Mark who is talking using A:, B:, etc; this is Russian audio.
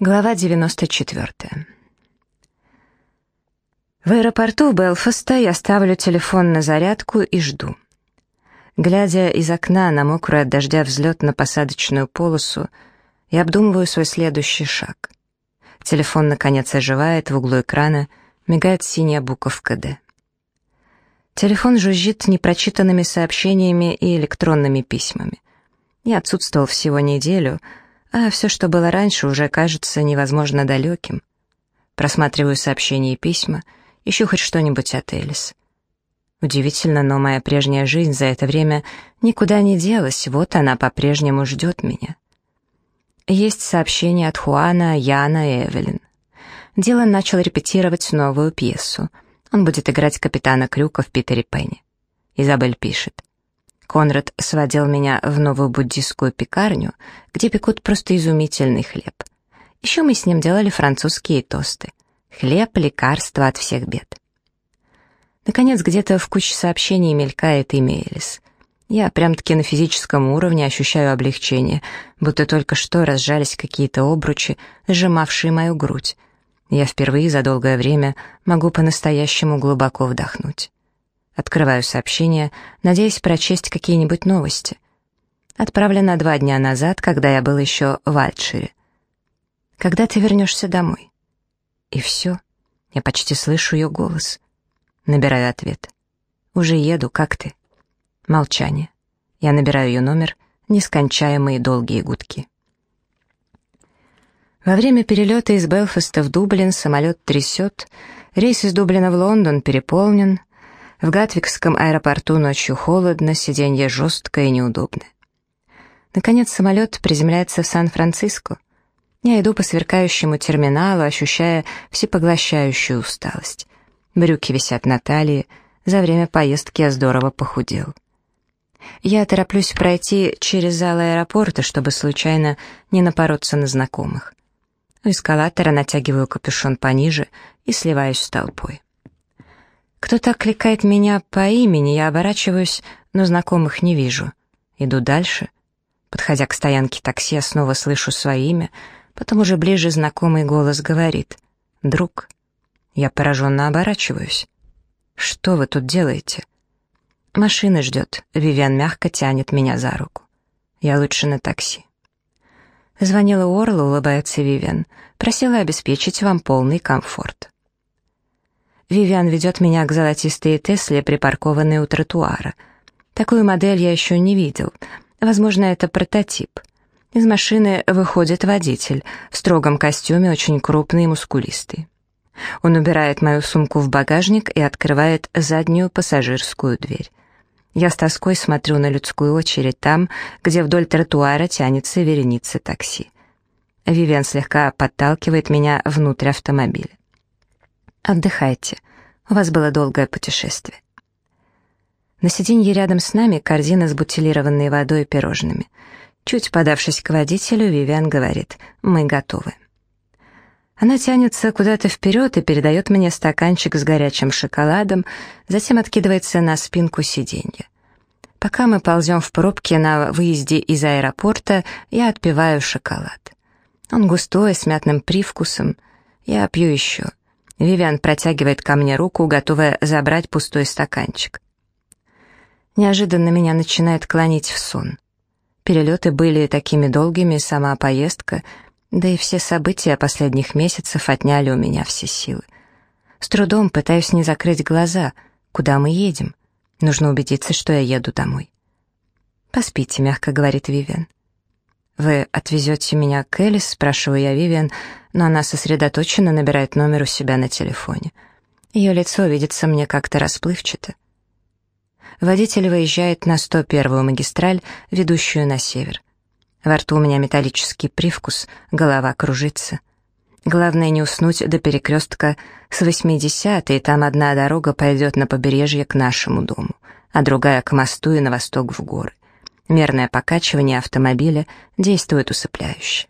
A: Глава 94. В аэропорту Белфаста я ставлю телефон на зарядку и жду. Глядя из окна на мокрую от дождя взлетно-посадочную полосу, я обдумываю свой следующий шаг. Телефон, наконец, оживает, в углу экрана мигает синяя буковка «Д». Телефон жужжит непрочитанными сообщениями и электронными письмами. Я отсутствовал всего неделю — а все, что было раньше, уже кажется невозможно далеким. Просматриваю сообщения и письма, ищу хоть что-нибудь от Элис. Удивительно, но моя прежняя жизнь за это время никуда не делась, вот она по-прежнему ждет меня. Есть сообщение от Хуана, Яна и Эвелин. Дилан начал репетировать новую пьесу. Он будет играть капитана Крюка в Питере Пенни. Изабель пишет. Конрад сводил меня в новую буддийскую пекарню, где пекут просто изумительный хлеб. Еще мы с ним делали французские тосты. Хлеб — лекарство от всех бед. Наконец, где-то в куче сообщений мелькает имя Элис. Я прям-таки на физическом уровне ощущаю облегчение, будто только что разжались какие-то обручи, сжимавшие мою грудь. Я впервые за долгое время могу по-настоящему глубоко вдохнуть. Открываю сообщение, надеясь прочесть какие-нибудь новости. Отправлено два дня назад, когда я был еще в Альтшире. «Когда ты вернешься домой?» И все. Я почти слышу ее голос. Набираю ответ. «Уже еду, как ты?» Молчание. Я набираю ее номер, нескончаемые долгие гудки. Во время перелета из Белфаста в Дублин самолет трясет, рейс из Дублина в Лондон переполнен — в Гатвикском аэропорту ночью холодно, сиденье жесткое и неудобное. Наконец самолет приземляется в Сан-Франциско. Я иду по сверкающему терминалу, ощущая всепоглощающую усталость. Брюки висят на талии, за время поездки я здорово похудел. Я тороплюсь пройти через зал аэропорта, чтобы случайно не напороться на знакомых. У эскалатора натягиваю капюшон пониже и сливаюсь с толпой. Кто-то кликает меня по имени, я оборачиваюсь, но знакомых не вижу. Иду дальше. Подходя к стоянке такси, я снова слышу свое имя, потом уже ближе знакомый голос говорит «Друг». Я пораженно оборачиваюсь. «Что вы тут делаете?» «Машина ждет», — Вивиан мягко тянет меня за руку. «Я лучше на такси». Звонила Орла, улыбается Вивиан, просила обеспечить вам полный комфорт. Вивиан ведет меня к золотистой Тесле, припаркованной у тротуара. Такую модель я еще не видел. Возможно, это прототип. Из машины выходит водитель, в строгом костюме, очень крупный и мускулистый. Он убирает мою сумку в багажник и открывает заднюю пассажирскую дверь. Я с тоской смотрю на людскую очередь там, где вдоль тротуара тянется вереница такси. Вивиан слегка подталкивает меня внутрь автомобиля. Отдыхайте. У вас было долгое путешествие. На сиденье рядом с нами корзина с бутилированной водой и пирожными. Чуть подавшись к водителю, Вивиан говорит «Мы готовы». Она тянется куда-то вперед и передает мне стаканчик с горячим шоколадом, затем откидывается на спинку сиденья. Пока мы ползем в пробке на выезде из аэропорта, я отпиваю шоколад. Он густой, с мятным привкусом. Я пью еще. Вивиан протягивает ко мне руку, готовая забрать пустой стаканчик. Неожиданно меня начинает клонить в сон. Перелеты были такими долгими, сама поездка, да и все события последних месяцев отняли у меня все силы. С трудом пытаюсь не закрыть глаза. Куда мы едем? Нужно убедиться, что я еду домой. «Поспите», — мягко говорит Вивиан. «Вы отвезете меня к Элис?» — спрашиваю я Вивиан, но она сосредоточенно набирает номер у себя на телефоне. Ее лицо видится мне как-то расплывчато. Водитель выезжает на 101-ю магистраль, ведущую на север. Во рту у меня металлический привкус, голова кружится. Главное не уснуть до перекрестка с 80-й, там одна дорога пойдет на побережье к нашему дому, а другая к мосту и на восток в горы. Мерное покачивание автомобиля действует усыпляюще.